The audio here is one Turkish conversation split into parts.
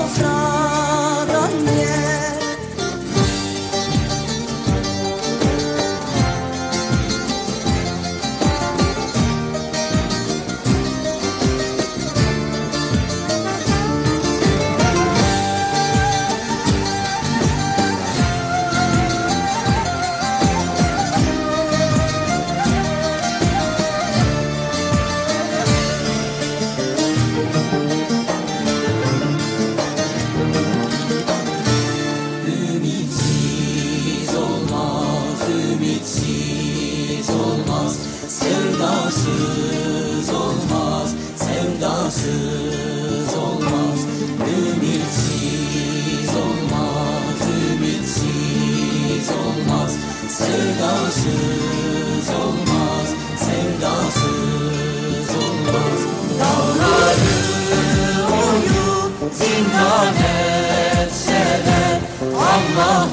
volgt Sevdasız olmaz, Ümitsiz olmaz, ümitsiz olmaz. Sevdasız olmaz, sevdasız olmaz. Dağları oyup zindan etseler Allah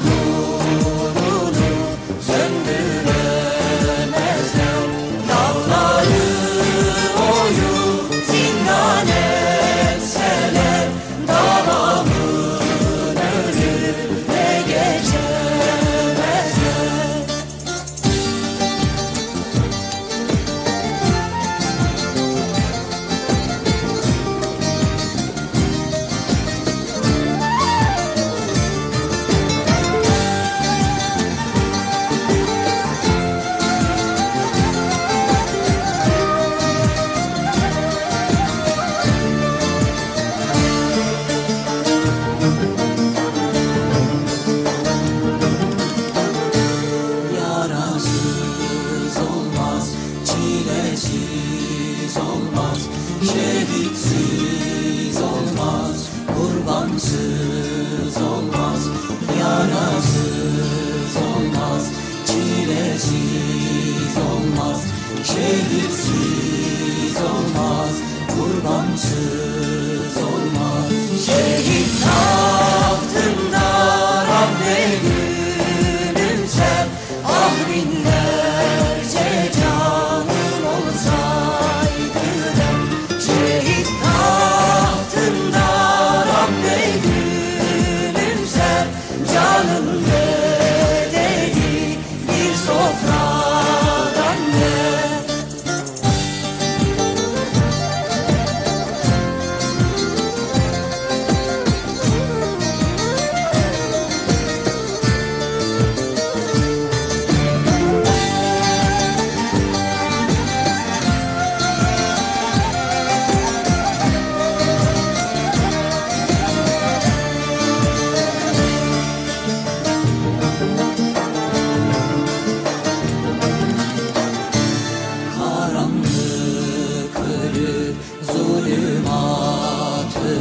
şehitsiz olmaz, kurbansız olmaz, yarasız olmaz, çilesiz olmaz, şehitsiz olmaz, kurbansız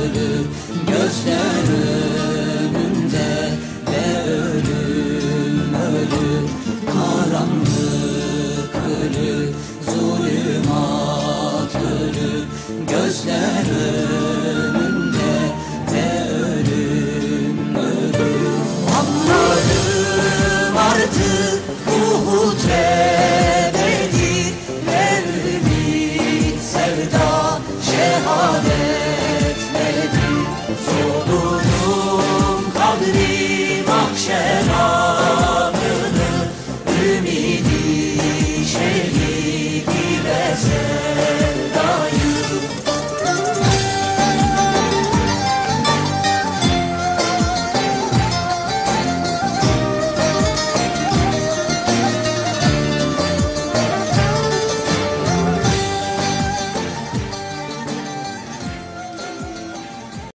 ölü Gözler önünde ve ölüm ölü Karanlık ölü, ölü Gözler